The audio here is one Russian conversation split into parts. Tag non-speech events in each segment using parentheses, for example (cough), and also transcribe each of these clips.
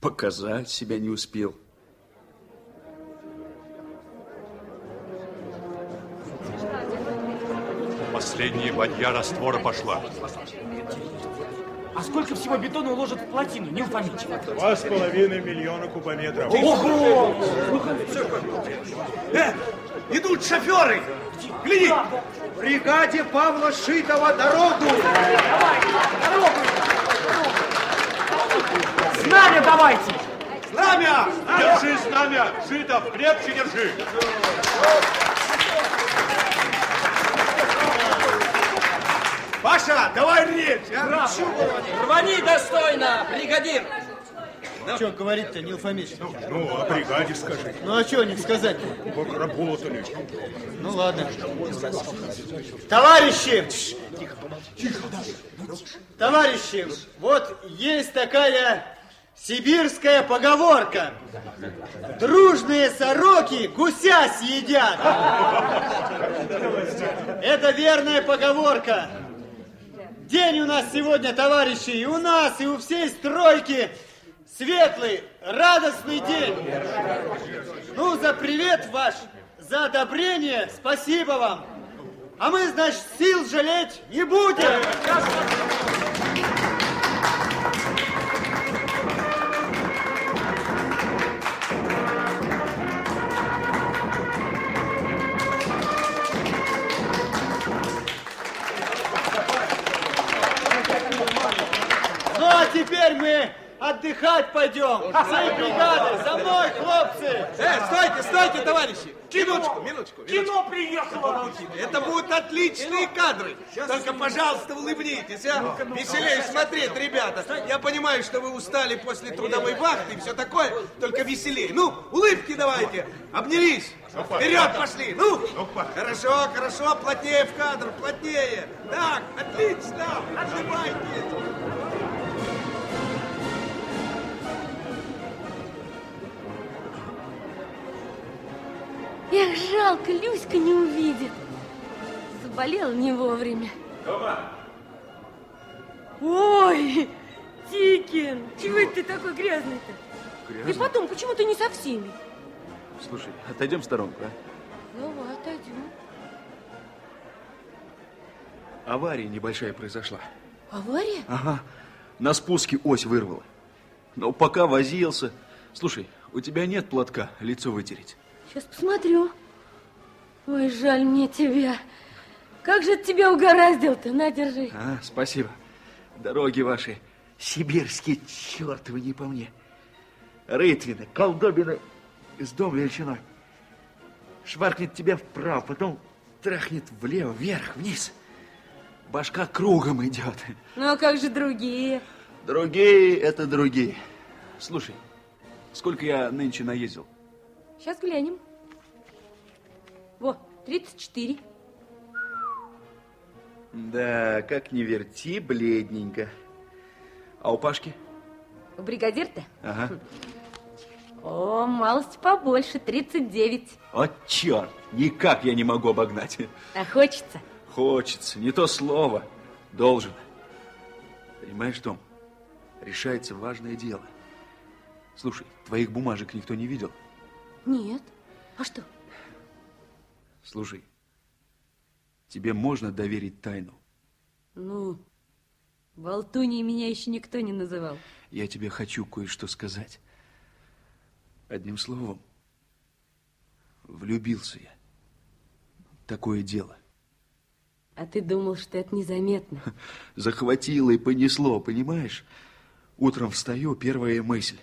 Показать себя не успел. Последняя бадья раствора пошла. А сколько всего бетона уложат в плотину, Нил Фомич? Два с половиной миллиона кубометров. Ого! Э, идут шоферы! Гляди! Бригаде Павла Шитова дорогу! Знамя давайте! Знамя! Держи знамя! Шитов, крепче держи! Паша, давай речь! а? Рвани достойно, бригадир! Что говорить-то, Нил Фомич? Ну, о бригаде скажи. Ну, а что о них сказать Как работали. Ну, ладно. Товарищи! Товарищи, вот есть такая сибирская поговорка. Дружные сороки гуся съедят. Это верная поговорка. День у нас сегодня, товарищи, и у нас, и у всей стройки светлый, радостный день. Ну, за привет ваш, за одобрение, спасибо вам. А мы, значит, сил жалеть не будем. Теперь мы отдыхать пойдем. Всей бригады, за мной, хлопцы. Э, стойте, стойте, товарищи! Минуточку, минуточку. Кино приехало! Это будут отличные кадры. Только, пожалуйста, улыбнитесь, а? Веселее смотреть, ребята. Я понимаю, что вы устали после трудовой вахты и все такое, только веселее. Ну, улыбки давайте. Обнялись. Вперед пошли. Ну, хорошо, хорошо, плотнее в кадр, плотнее. Так, отлично. Улыбайтесь. Эх, жалко, Люська не увидит. Заболела не вовремя. Тома! Ой, Тикин, чего это ты такой грязный-то? И потом, почему ты не со всеми? Слушай, отойдем в сторонку, а? Давай, отойдем. Авария небольшая произошла. Авария? Ага. На спуске ось вырвала. Но пока возился... Слушай, у тебя нет платка лицо вытереть? Сейчас посмотрю. Ой, жаль мне тебя. Как же тебя угораздил-то? На, держи. А, спасибо. Дороги ваши сибирские, черт вы не по мне. Рытвины, колдобины с дом величиной. Шваркнет тебя вправо, потом трахнет влево, вверх, вниз. Башка кругом идет. Ну, а как же другие? Другие это другие. Слушай, сколько я нынче наездил? Сейчас глянем. Во, 34. Да, как не верти, бледненько. А у Пашки? У бригадир-то? Ага. О, малость побольше, 39. О, черт, никак я не могу обогнать. А хочется? Хочется, не то слово. Должен. Понимаешь, Том, решается важное дело. Слушай, твоих бумажек никто не видел? Нет. А что? Слушай, тебе можно доверить тайну? Ну, болтуней меня еще никто не называл. Я тебе хочу кое-что сказать. Одним словом, влюбился я. Такое дело. А ты думал, что это незаметно? (laughs) Захватило и понесло, понимаешь? Утром встаю, первая мысль.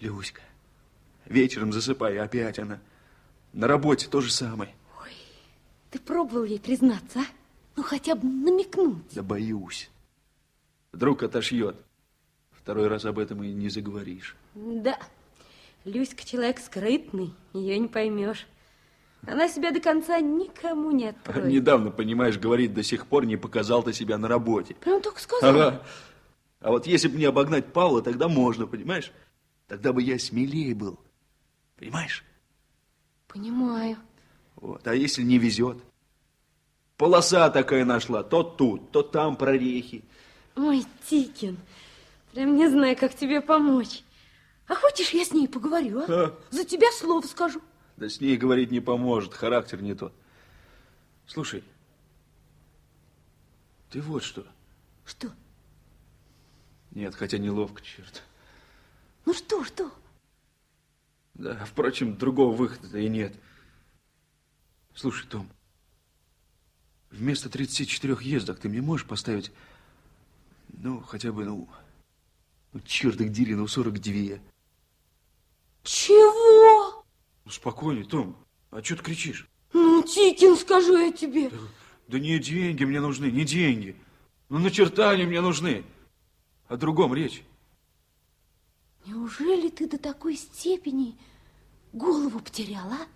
Люська. Вечером засыпаю, опять она. На работе то же самое. Ты пробовал ей признаться, а? Ну, хотя бы намекнуть. Да боюсь. Вдруг отошьет. Второй раз об этом и не заговоришь. Да, Люська человек скрытный, ее не поймешь. Она себя до конца никому не (laughs) откроет. Недавно, понимаешь, говорит, до сих пор не показал ты себя на работе. Прям только сказал. Ага. А вот если бы не обогнать Павла, тогда можно, понимаешь? Тогда бы я смелее был. Понимаешь? Понимаю. Вот. А если не везет? Полоса такая нашла, то тут, то там прорехи. Ой, Тикин, прям не знаю, как тебе помочь. А Хочешь, я с ней поговорю, а? А. За тебя слово скажу. Да с ней говорить не поможет, характер не тот. Слушай, ты вот что. Что? Нет, хотя неловко, черт. Ну что, что? Да, впрочем, другого выхода и нет. Слушай, Том, вместо 34 ездок ты мне можешь поставить, ну, хотя бы, ну, ну черт их дери, ну, 42. Чего? Ну, спокойней, Том. А что ты кричишь? Ну, Тикин, скажу я тебе. Да не деньги мне нужны, не деньги. Ну, на черта они мне нужны. О другом речь. Неужели ты до такой степени голову потерял, а?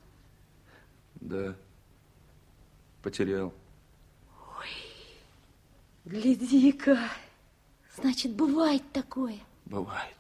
Да, потерял. Гляди-ка. Значит, бывает такое. Бывает.